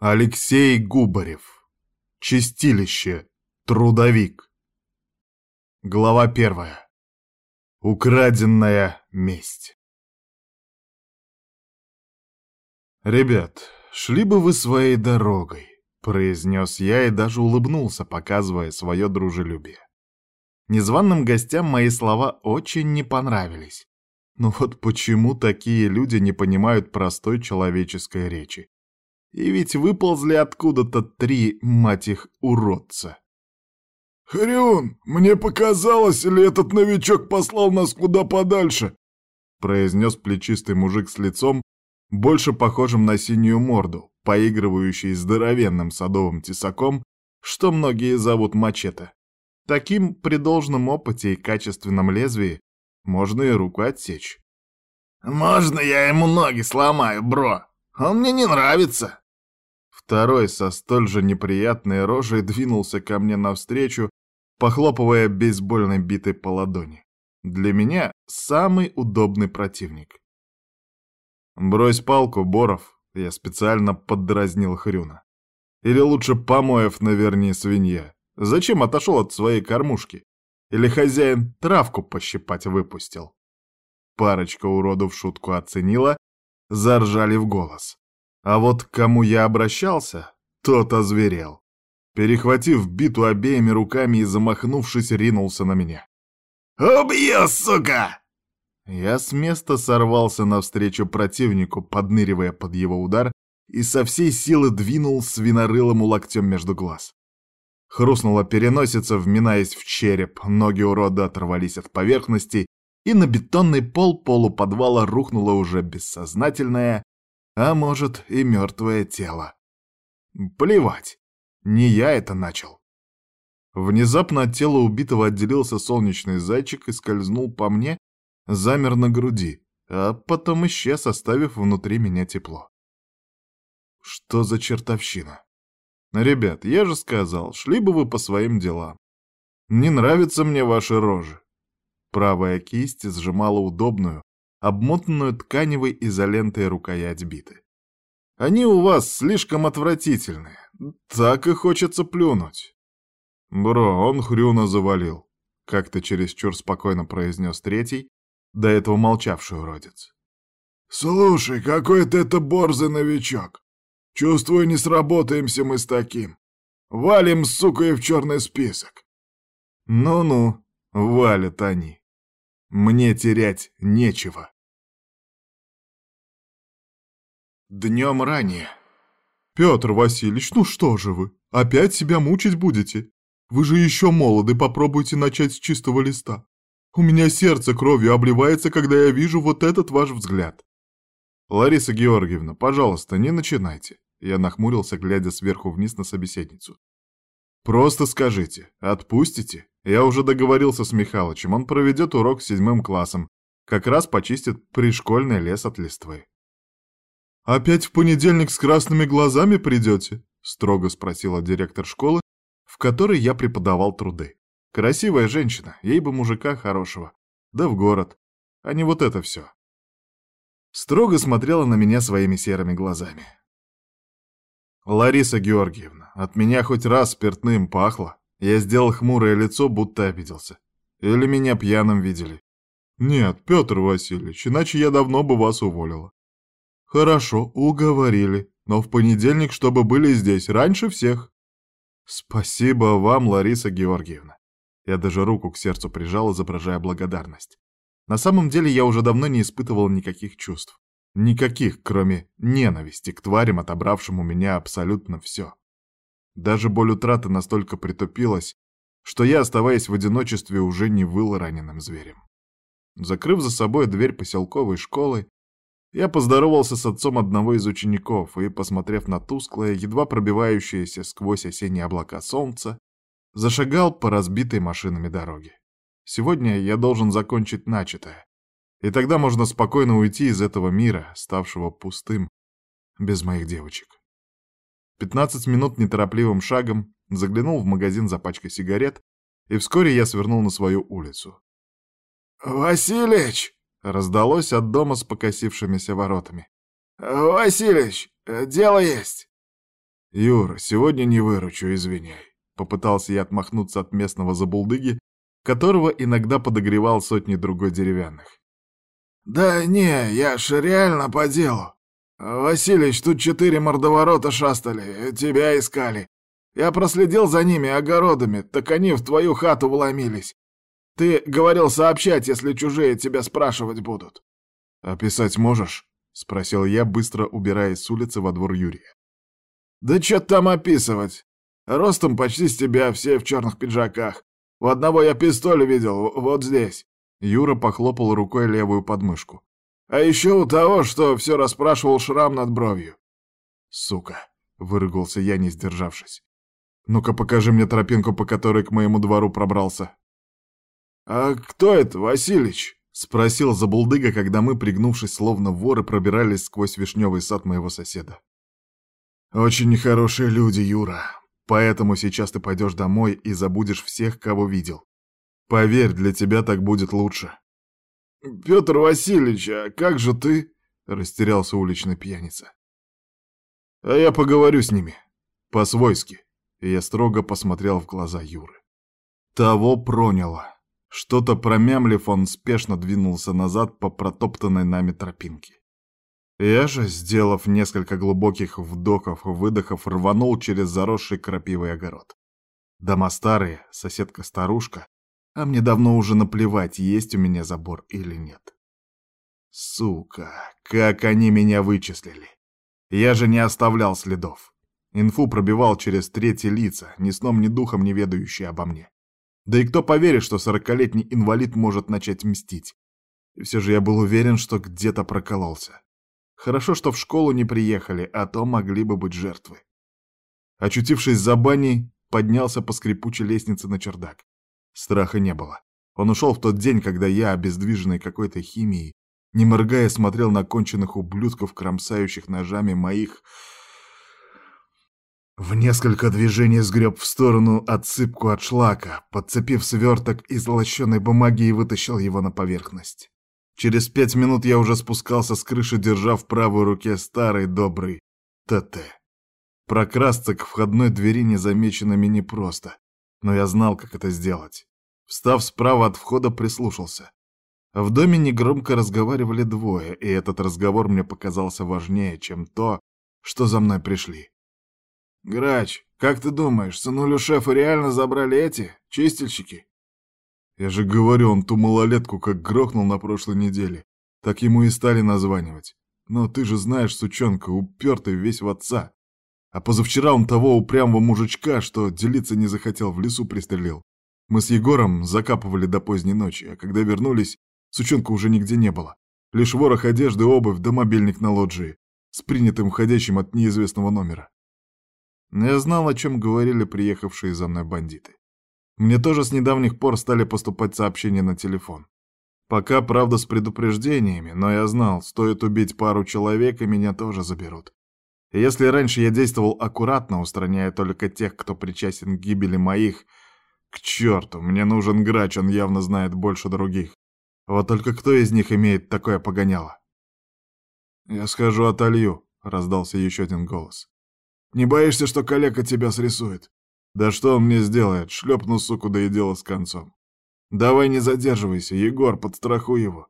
Алексей Губарев. Чистилище. Трудовик. Глава первая. Украденная месть. «Ребят, шли бы вы своей дорогой», — произнес я и даже улыбнулся, показывая свое дружелюбие. Незваным гостям мои слова очень не понравились. Но вот почему такие люди не понимают простой человеческой речи? И ведь выползли откуда-то три, мать их, уродца. «Хрюн, мне показалось, или этот новичок послал нас куда подальше?» произнес плечистый мужик с лицом, больше похожим на синюю морду, поигрывающий здоровенным садовым тесаком, что многие зовут мачете. Таким при должном опыте и качественном лезвии можно и руку отсечь. «Можно я ему ноги сломаю, бро? Он мне не нравится!» Второй со столь же неприятной рожей двинулся ко мне навстречу, похлопывая бейсбольной битой по ладони. Для меня самый удобный противник. «Брось палку, Боров», — я специально поддразнил Хрюна. «Или лучше помоев наверни, свинья. Зачем отошел от своей кормушки? Или хозяин травку пощипать выпустил?» Парочка уродов шутку оценила, заржали в голос. А вот к кому я обращался, тот озверел. Перехватив биту обеими руками и замахнувшись, ринулся на меня. «Убью, сука!» Я с места сорвался навстречу противнику, подныривая под его удар, и со всей силы двинул свинорылому локтем между глаз. Хрустнула переносица, вминаясь в череп, ноги урода оторвались от поверхности, и на бетонный пол полуподвала рухнуло уже бессознательное, а может и мертвое тело. Плевать, не я это начал. Внезапно от тела убитого отделился солнечный зайчик и скользнул по мне, замер на груди, а потом исчез, оставив внутри меня тепло. Что за чертовщина? Ребят, я же сказал, шли бы вы по своим делам. Не нравятся мне ваши рожи. Правая кисть сжимала удобную, обмотанную тканевой изолентой рукоять биты. Они у вас слишком отвратительные. Так и хочется плюнуть. Бро, он хрюна завалил. Как-то чересчур спокойно произнес третий, до этого молчавший уродец. «Слушай, какой-то это борзый новичок. Чувствую, не сработаемся мы с таким. Валим, сука, и в черный список». «Ну-ну, валят они. Мне терять нечего». Днем ранее. «Петр Васильевич, ну что же вы, опять себя мучить будете? Вы же еще молоды, попробуйте начать с чистого листа. У меня сердце кровью обливается, когда я вижу вот этот ваш взгляд. Лариса Георгиевна, пожалуйста, не начинайте. Я нахмурился, глядя сверху вниз на собеседницу. Просто скажите, отпустите? Я уже договорился с Михалычем, он проведет урок седьмым классом, как раз почистит пришкольный лес от листвы. «Опять в понедельник с красными глазами придете?» — строго спросила директор школы, в которой я преподавал труды. Красивая женщина, ей бы мужика хорошего. Да в город. А не вот это все. Строго смотрела на меня своими серыми глазами. «Лариса Георгиевна, от меня хоть раз спиртным пахло. Я сделал хмурое лицо, будто обиделся. Или меня пьяным видели?» «Нет, Петр Васильевич, иначе я давно бы вас уволила». «Хорошо, уговорили, но в понедельник, чтобы были здесь, раньше всех». «Спасибо вам, Лариса Георгиевна. Я даже руку к сердцу прижал, изображая благодарность. На самом деле я уже давно не испытывал никаких чувств. Никаких, кроме ненависти к тварям, отобравшим у меня абсолютно все. Даже боль утраты настолько притупилась, что я, оставаясь в одиночестве, уже не выл раненым зверем. Закрыв за собой дверь поселковой школы, я поздоровался с отцом одного из учеников и, посмотрев на тусклое, едва пробивающееся сквозь осенние облака солнца, зашагал по разбитой машинами дороге. Сегодня я должен закончить начатое. И тогда можно спокойно уйти из этого мира, ставшего пустым, без моих девочек. Пятнадцать минут неторопливым шагом заглянул в магазин за пачкой сигарет, и вскоре я свернул на свою улицу. «Василич!» — раздалось от дома с покосившимися воротами. «Василич, дело есть!» «Юр, сегодня не выручу, извиняй». Попытался я отмахнуться от местного забулдыги, которого иногда подогревал сотни другой деревянных. «Да не, я ж реально по делу. Василич, тут четыре мордоворота шастали, тебя искали. Я проследил за ними огородами, так они в твою хату вломились. Ты говорил сообщать, если чужие тебя спрашивать будут». «Описать можешь?» — спросил я, быстро убираясь с улицы во двор Юрия. «Да чё там описывать? Ростом почти с тебя, все в черных пиджаках. У одного я пистоль видел, вот здесь». Юра похлопал рукой левую подмышку. «А еще у того, что все расспрашивал шрам над бровью». «Сука!» — выругался я, не сдержавшись. «Ну-ка покажи мне тропинку, по которой к моему двору пробрался». «А кто это, Василич?» — спросил Забулдыга, когда мы, пригнувшись словно воры, пробирались сквозь вишневый сад моего соседа. «Очень нехорошие люди, Юра. Поэтому сейчас ты пойдешь домой и забудешь всех, кого видел. Поверь, для тебя так будет лучше». «Петр Васильевич, а как же ты?» — растерялся уличный пьяница. «А я поговорю с ними. По-свойски». И я строго посмотрел в глаза Юры. Того проняло. Что-то промямлив, он спешно двинулся назад по протоптанной нами тропинке. Я же, сделав несколько глубоких вдохов-выдохов, рванул через заросший крапивый огород. Дома старые, соседка-старушка, а мне давно уже наплевать, есть у меня забор или нет. Сука, как они меня вычислили. Я же не оставлял следов. Инфу пробивал через третьи лица, ни сном, ни духом не ведающие обо мне. Да и кто поверит, что сорокалетний инвалид может начать мстить? И все же я был уверен, что где-то прокололся. Хорошо, что в школу не приехали, а то могли бы быть жертвы. Очутившись за баней, поднялся по скрипучей лестнице на чердак. Страха не было. Он ушел в тот день, когда я, обездвиженный какой-то химией, не моргая, смотрел на конченых ублюдков, кромсающих ножами моих в несколько движений сгреб в сторону отсыпку от шлака, подцепив сверток из лощеной бумаги и вытащил его на поверхность. Через пять минут я уже спускался с крыши, держа в правой руке старый добрый ТТ. Прокрасться к входной двери незамеченными непросто, но я знал, как это сделать. Встав справа от входа, прислушался. В доме негромко разговаривали двое, и этот разговор мне показался важнее, чем то, что за мной пришли. «Грач, как ты думаешь, сынулю шефа реально забрали эти, чистильщики?» «Я же говорю, он ту малолетку как грохнул на прошлой неделе. Так ему и стали названивать. Но ты же знаешь, сучонка, упертый весь в отца. А позавчера он того упрямого мужичка, что делиться не захотел, в лесу пристрелил. Мы с Егором закапывали до поздней ночи, а когда вернулись, сучонка уже нигде не было. Лишь ворох одежды, обувь да мобильник на лоджии, с принятым входящим от неизвестного номера. Но я знал, о чем говорили приехавшие за мной бандиты. Мне тоже с недавних пор стали поступать сообщения на телефон. Пока, правда, с предупреждениями, но я знал, стоит убить пару человек, и меня тоже заберут. Если раньше я действовал аккуратно, устраняя только тех, кто причастен к гибели моих, к черту, мне нужен грач, он явно знает больше других. Вот только кто из них имеет такое погоняло? «Я схожу отолью», — раздался еще один голос. Не боишься, что коллега тебя срисует? Да что он мне сделает? Шлепну, суку, да и дело с концом. Давай не задерживайся, Егор, подстрахуй его.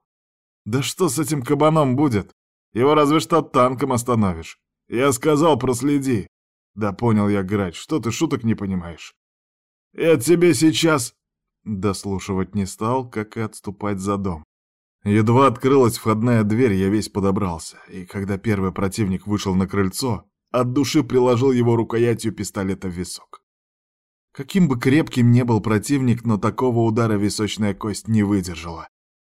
Да что с этим кабаном будет? Его разве что танком остановишь. Я сказал, проследи. Да понял я, грач, что ты шуток не понимаешь? Я тебе сейчас... Дослушивать не стал, как и отступать за дом. Едва открылась входная дверь, я весь подобрался, и когда первый противник вышел на крыльцо, от души приложил его рукоятью пистолета в висок. Каким бы крепким ни был противник, но такого удара височная кость не выдержала.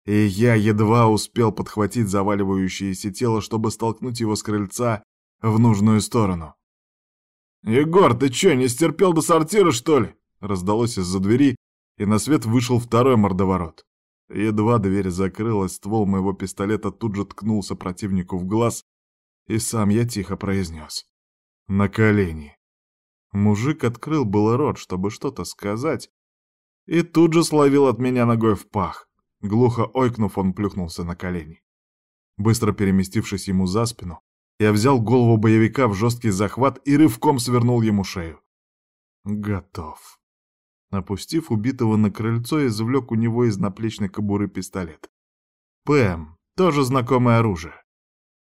И я едва успел подхватить заваливающееся тело, чтобы столкнуть его с крыльца в нужную сторону. «Егор, ты чё, не стерпел до сортира, что ли?» Раздалось из-за двери, и на свет вышел второй мордоворот. Едва дверь закрылась, ствол моего пистолета тут же ткнулся противнику в глаз, и сам я тихо произнес. На колени. Мужик открыл было рот, чтобы что-то сказать, и тут же словил от меня ногой в пах. Глухо ойкнув, он плюхнулся на колени. Быстро переместившись ему за спину, Я взял голову боевика в жесткий захват и рывком свернул ему шею. Готов. Опустив убитого на крыльцо, извлек у него из наплечной кобуры пистолет. ПМ, тоже знакомое оружие.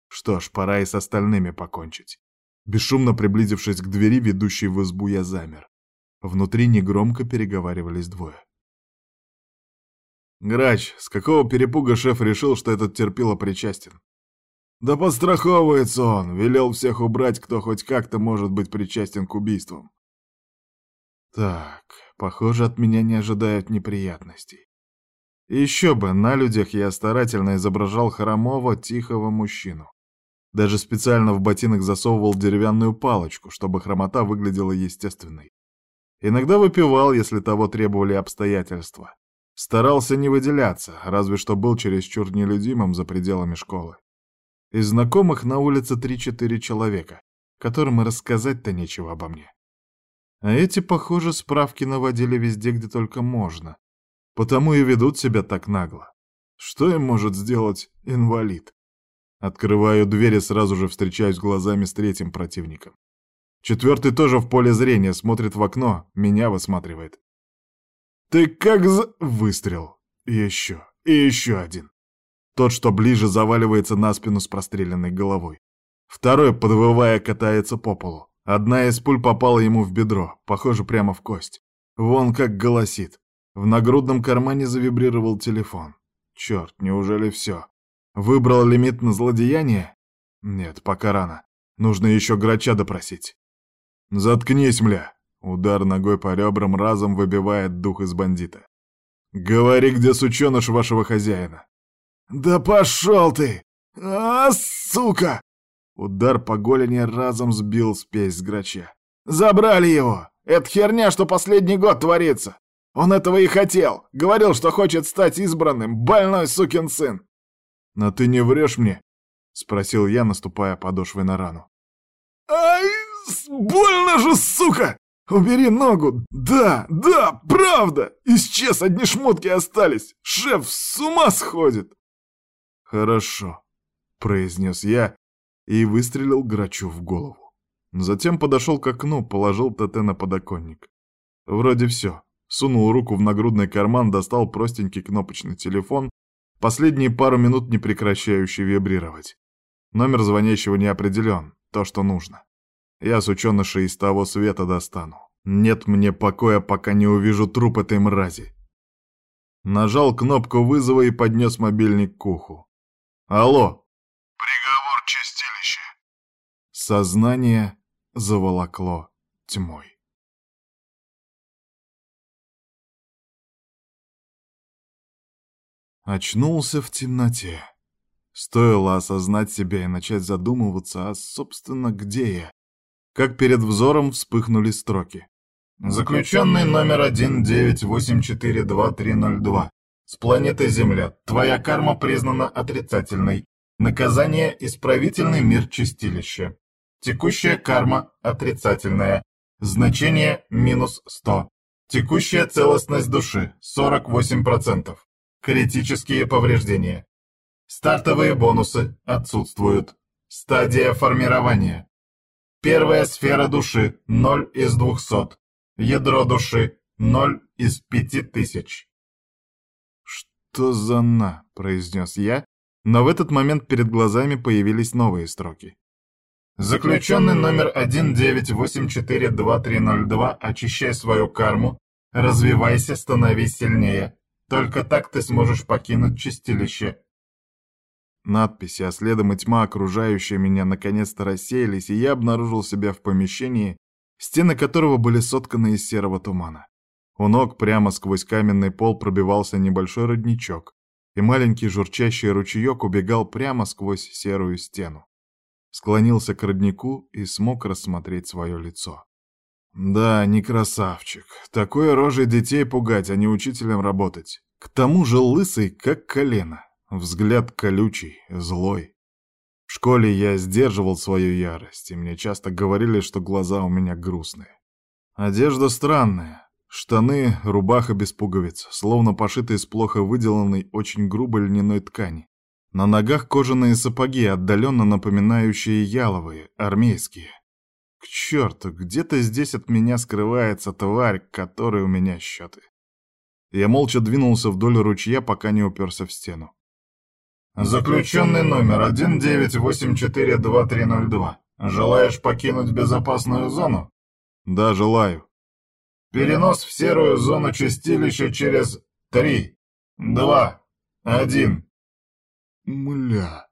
Что ж, пора и с остальными покончить. Бесшумно приблизившись к двери, ведущей в избу, я замер. Внутри негромко переговаривались двое. «Грач, с какого перепуга шеф решил, что этот терпило причастен?» «Да подстраховывается он, велел всех убрать, кто хоть как-то может быть причастен к убийствам». «Так, похоже, от меня не ожидают неприятностей. Еще бы, на людях я старательно изображал хромого, тихого мужчину. Даже специально в ботинок засовывал деревянную палочку, чтобы хромота выглядела естественной. Иногда выпивал, если того требовали обстоятельства. Старался не выделяться, разве что был чересчур нелюдимым за пределами школы. Из знакомых на улице три-четыре человека, которым и рассказать-то нечего обо мне. А эти, похоже, справки наводили везде, где только можно. Потому и ведут себя так нагло. Что им может сделать инвалид? Открываю дверь и сразу же встречаюсь глазами с третьим противником. Четвертый тоже в поле зрения, смотрит в окно, меня высматривает. «Ты как за...» Выстрел. еще. И еще один. Тот, что ближе, заваливается на спину с простреленной головой. Второй, подвывая, катается по полу. Одна из пуль попала ему в бедро, похоже, прямо в кость. Вон как голосит. В нагрудном кармане завибрировал телефон. Черт, неужели все? Выбрал лимит на злодеяние? Нет, пока рано. Нужно еще грача допросить. «Заткнись, мля!» Удар ногой по ребрам разом выбивает дух из бандита. «Говори, где сученыш вашего хозяина!» «Да пошел ты! А, сука!» Удар по голени разом сбил спесь с грача. «Забрали его! Это херня, что последний год творится! Он этого и хотел! Говорил, что хочет стать избранным, больной сукин сын!» «Но ты не врешь мне?» — спросил я, наступая подошвой на рану. «Ай!» Больно же, сука! Убери ногу! Да, да, правда! Исчез, одни шмотки остались! Шеф с ума сходит!» «Хорошо», — произнес я и выстрелил грачу в голову. Затем подошел к окну, положил ТТ на подоконник. Вроде все. Сунул руку в нагрудный карман, достал простенький кнопочный телефон, последние пару минут не прекращающий вибрировать. Номер звонящего не определен, то, что нужно. Я сученыша из того света достану. Нет мне покоя, пока не увижу труп этой мрази. Нажал кнопку вызова и поднес мобильник к уху. Алло. Чистилища. Сознание заволокло тьмой. Очнулся в темноте. Стоило осознать себя и начать задумываться, а, собственно, где я? как перед взором вспыхнули строки. Заключенный номер 19842302. С планеты Земля. Твоя карма признана отрицательной. Наказание – исправительный мир чистилища. Текущая карма отрицательная. Значение – минус 100. Текущая целостность души – 48%. Критические повреждения. Стартовые бонусы отсутствуют. Стадия формирования. Первая сфера души – 0 из 200. Ядро души – 0 из 5000. «Что за на?» – произнес я, но в этот момент перед глазами появились новые строки. Заключенный номер 19842302, очищай свою карму, развивайся, становись сильнее. Только так ты сможешь покинуть чистилище. Надписи, а следом и тьма, окружающая меня, наконец-то рассеялись, и я обнаружил себя в помещении, стены которого были сотканы из серого тумана. У ног прямо сквозь каменный пол пробивался небольшой родничок, и маленький журчащий ручеек убегал прямо сквозь серую стену. Склонился к роднику и смог рассмотреть свое лицо. Да, не красавчик. Такой рожей детей пугать, а не учителем работать. К тому же лысый, как колено. Взгляд колючий, злой. В школе я сдерживал свою ярость, и мне часто говорили, что глаза у меня грустные. Одежда странная. Штаны, рубаха без пуговиц, словно пошиты из плохо выделанной, очень грубой льняной ткани. На ногах кожаные сапоги, отдаленно напоминающие яловые, армейские. К черту, где-то здесь от меня скрывается тварь, которой у меня счеты. Я молча двинулся вдоль ручья, пока не уперся в стену. Заключенный номер 19842302. Желаешь покинуть безопасную зону? Да, желаю. Перенос в серую зону чистилища через три, два, один. Мля.